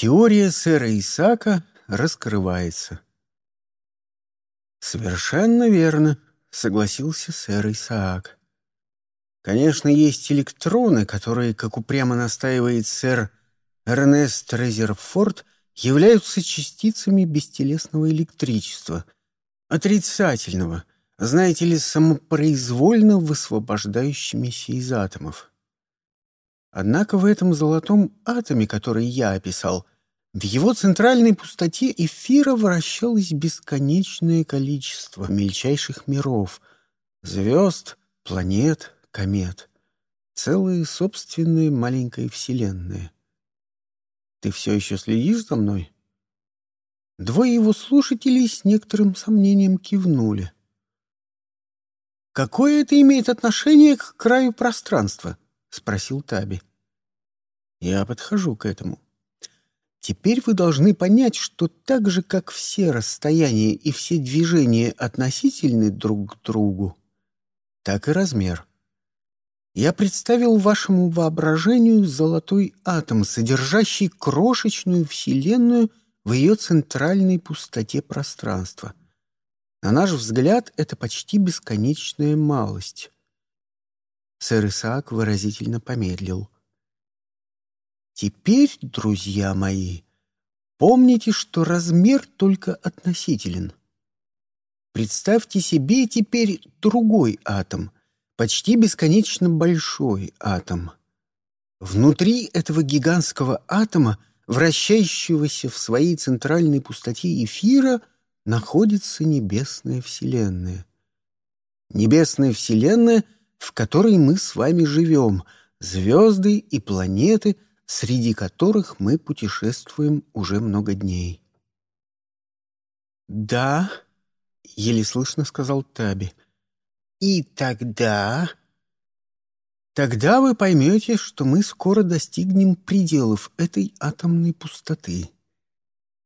Теория сэра Исака раскрывается. «Совершенно верно», — согласился сэр Исаак. «Конечно, есть электроны, которые, как упрямо настаивает сэр Эрнест Резерфорд, являются частицами бестелесного электричества, отрицательного, знаете ли, самопроизвольно высвобождающимися из атомов. Однако в этом золотом атоме, который я описал, в его центральной пустоте эфира вращалось бесконечное количество мельчайших миров, звезд, планет, комет, целые собственные маленькие вселенные. Ты все еще следишь за мной? Двое его слушателей с некоторым сомнением кивнули. «Какое это имеет отношение к краю пространства?» — спросил Таби. «Я подхожу к этому. Теперь вы должны понять, что так же, как все расстояния и все движения относительны друг к другу, так и размер. Я представил вашему воображению золотой атом, содержащий крошечную вселенную в ее центральной пустоте пространства. На наш взгляд, это почти бесконечная малость. Сэр Исаак выразительно помедлил. Теперь, друзья мои, помните, что размер только относителен. Представьте себе теперь другой атом, почти бесконечно большой атом. Внутри этого гигантского атома, вращающегося в своей центральной пустоте эфира, находится небесная вселенная. Небесная вселенная — в которой мы с вами живем, звезды и планеты, среди которых мы путешествуем уже много дней. «Да», — еле слышно сказал Таби, — «и тогда...» Тогда вы поймете, что мы скоро достигнем пределов этой атомной пустоты.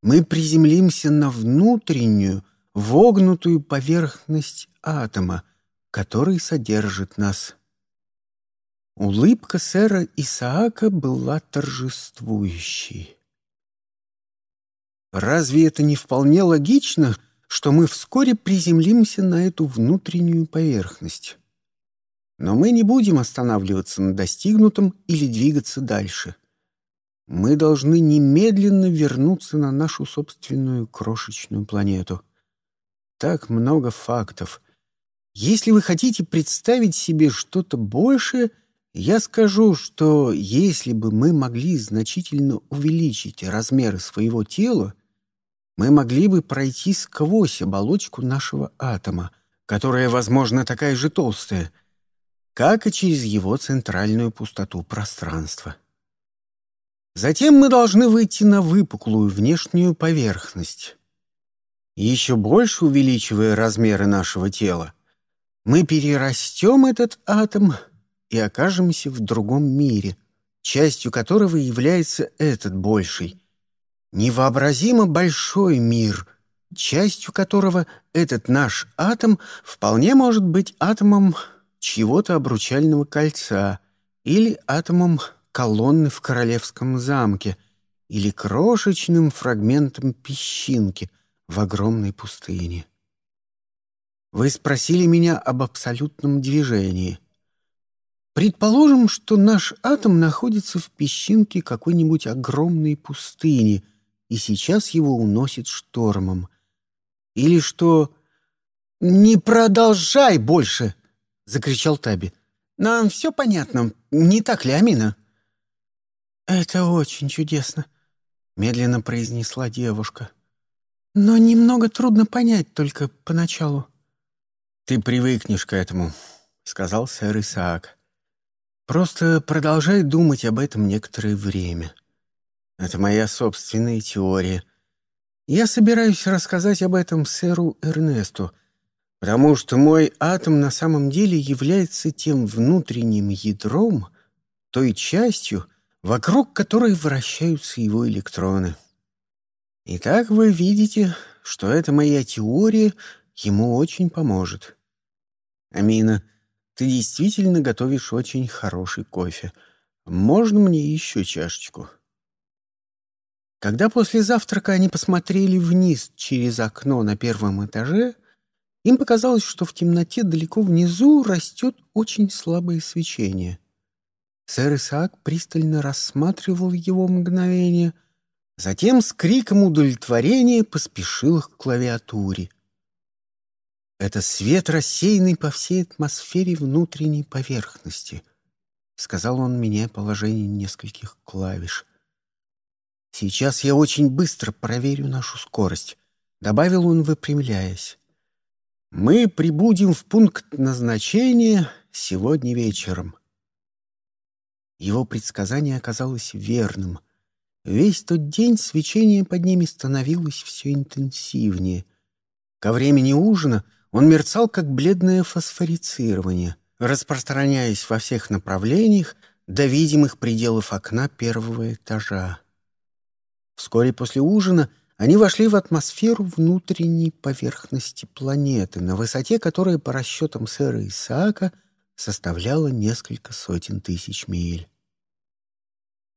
Мы приземлимся на внутреннюю, вогнутую поверхность атома, который содержит нас. Улыбка сэра Исаака была торжествующей. Разве это не вполне логично, что мы вскоре приземлимся на эту внутреннюю поверхность? Но мы не будем останавливаться на достигнутом или двигаться дальше. Мы должны немедленно вернуться на нашу собственную крошечную планету. Так много фактов — если вы хотите представить себе что-то большее, я скажу, что если бы мы могли значительно увеличить размеры своего тела, мы могли бы пройти сквозь оболочку нашего атома, которая, возможно, такая же толстая, как и через его центральную пустоту пространства. Затем мы должны выйти на выпуклую внешнюю поверхность. Еще больше увеличивая размеры нашего тела, мы перерастем этот атом и окажемся в другом мире, частью которого является этот больший. Невообразимо большой мир, частью которого этот наш атом вполне может быть атомом чьего-то обручального кольца или атомом колонны в королевском замке или крошечным фрагментом песчинки в огромной пустыне. Вы спросили меня об абсолютном движении. Предположим, что наш атом находится в песчинке какой-нибудь огромной пустыни, и сейчас его уносит штормом. Или что... «Не продолжай больше!» — закричал Таби. «Нам все понятно, не так ли, Амина?» «Это очень чудесно», — медленно произнесла девушка. «Но немного трудно понять только поначалу». «Ты привыкнешь к этому», — сказал сэр Исаак. «Просто продолжай думать об этом некоторое время. Это моя собственная теория. Я собираюсь рассказать об этом сэру Эрнесту, потому что мой атом на самом деле является тем внутренним ядром, той частью, вокруг которой вращаются его электроны. Итак, вы видите, что эта моя теория — ему очень поможет. Амина, ты действительно готовишь очень хороший кофе. Можно мне еще чашечку? Когда после завтрака они посмотрели вниз через окно на первом этаже, им показалось, что в темноте далеко внизу растет очень слабое свечение. Сэр Исаак пристально рассматривал его мгновение, затем с криком удовлетворения поспешил к клавиатуре. «Это свет, рассеянный по всей атмосфере внутренней поверхности», — сказал он, меняя положение нескольких клавиш — Сейчас я очень быстро проверю нашу скорость», — добавил он, выпрямляясь. «Мы прибудем в пункт назначения сегодня вечером». Его предсказание оказалось верным. Весь тот день свечение под ними становилось все интенсивнее. Ко времени ужина он мерцал, как бледное фосфорицирование, распространяясь во всех направлениях до видимых пределов окна первого этажа. Вскоре после ужина они вошли в атмосферу внутренней поверхности планеты, на высоте которой, по расчетам сэра Исаака, составляла несколько сотен тысяч миль.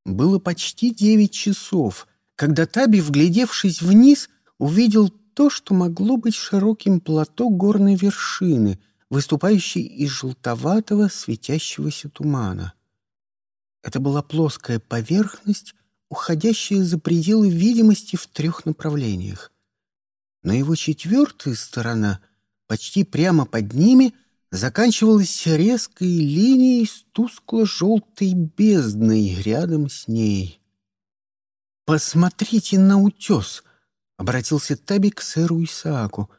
Было почти девять часов, когда Таби, вглядевшись вниз, увидел то, что могло быть широким плато горной вершины, выступающей из желтоватого светящегося тумана. Это была плоская поверхность, уходящая за пределы видимости в трех направлениях. Но его четвертая сторона, почти прямо под ними, заканчивалась резкой линией с тускло-желтой бездной рядом с ней. «Посмотрите на утес!» — обратился Таби к сэру Исааку.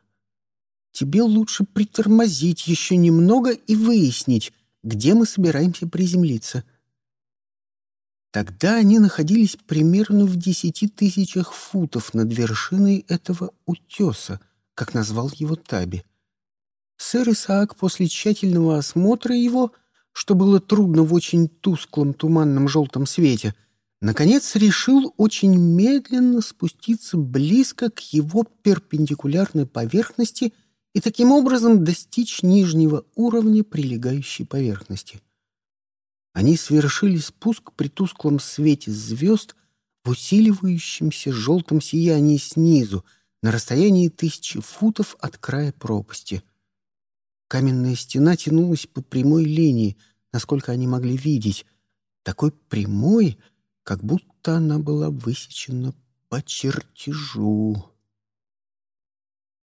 «Тебе лучше притормозить еще немного и выяснить, где мы собираемся приземлиться». Тогда они находились примерно в десяти тысячах футов над вершиной этого утеса, как назвал его Таби. Сэр Исаак после тщательного осмотра его, что было трудно в очень тусклом туманном желтом свете, наконец решил очень медленно спуститься близко к его перпендикулярной поверхности и таким образом достичь нижнего уровня прилегающей поверхности. Они совершили спуск при тусклом свете звезд в усиливающемся желтом сиянии снизу, на расстоянии тысячи футов от края пропасти. Каменная стена тянулась по прямой линии, насколько они могли видеть, такой прямой, как будто она была высечена по чертежу.